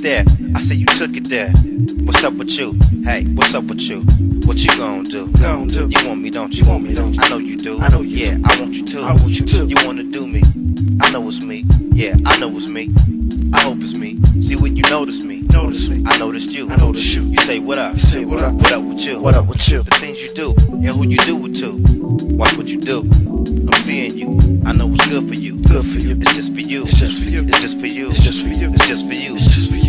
there. I said you took it there. What's up with you? Hey, what's up with you? What you gon' do? Gon' do. You want me, don't you? You want me, don't you? I know you do. I know you Yeah, do. I want you to. I want you to. You wanna do me? I know it's me. Yeah, I know it's me. I hope it's me. See when you notice me. Notice me. I noticed you. I noticed you. You say what up? You say what up? What up with you? What up with you? The things you do and who you do it to. Watch what you do. I'm seeing you. I know what's good for you. Good for you. It's just for you. It's just for you. It's just for you. It's just for you. It's just for you. It's just for you.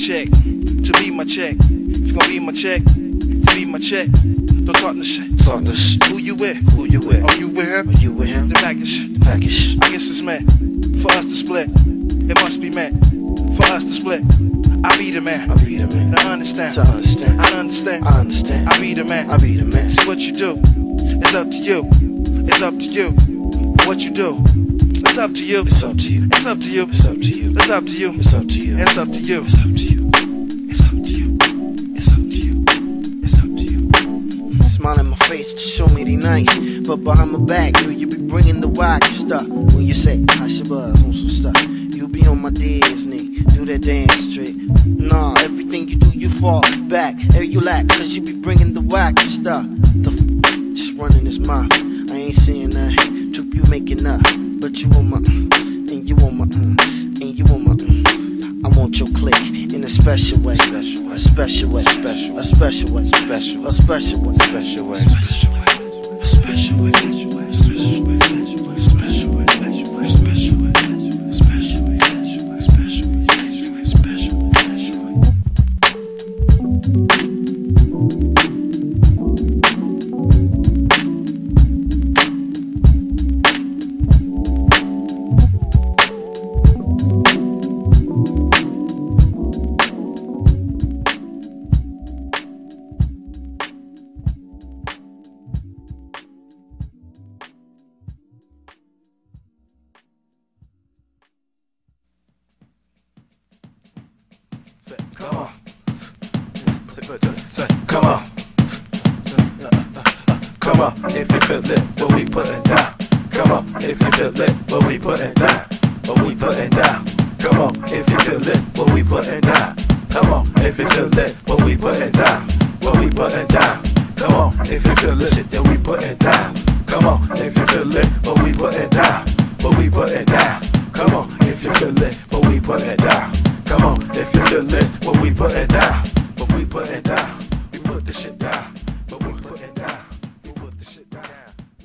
Check to be my check. If you gon' be my check, to be my check. Don't talk no shit. Talk the shit. Who you with? Who you with? Oh, you with him? Are you with him? The package. The package. I guess it's meant for us to split. It must be meant for us to split. I be the man. I be the man. Now understand. To understand. I understand. I understand. I be the man. I be the man. See what you do. It's up to you. It's up to you. What you do. It's up to you. It's up to you. It's up to you. It's up to you. It's up to you. It's up to you. It's up to you. It's up to you. It's up to you. It's up to you. It's up to you. Smile in my face to show me they nice. But behind my back, you, you be bringing the whack stuff. When you say, I should buzz on some stuff. You be on my Disney, do that dance straight. Nah, everything you do, you fall back. Hey, you lack, cause you be bringing the whack stuff. The f- just running his mouth. I ain't saying that. Troop, you making up. But you on my, mm, and you on my, mm, and you on my, mm. I want your click in a special way. Special way. A special way. A special way. A special way. Way. Special way. Come on. Come on, if you feel it, what we putting down. Come on, if you feel it, what we putting down. What we putting down. Come on, if you feel it, what we putting down. Come on, if you feel it, what we putting down. What we putting down. Come on, if you feel it, shit that we putting down. Come on, if you feel it, what we putting down. We down. Come on, if you feel it, what we putting down. Come on, if you feel it, what we putting down. this.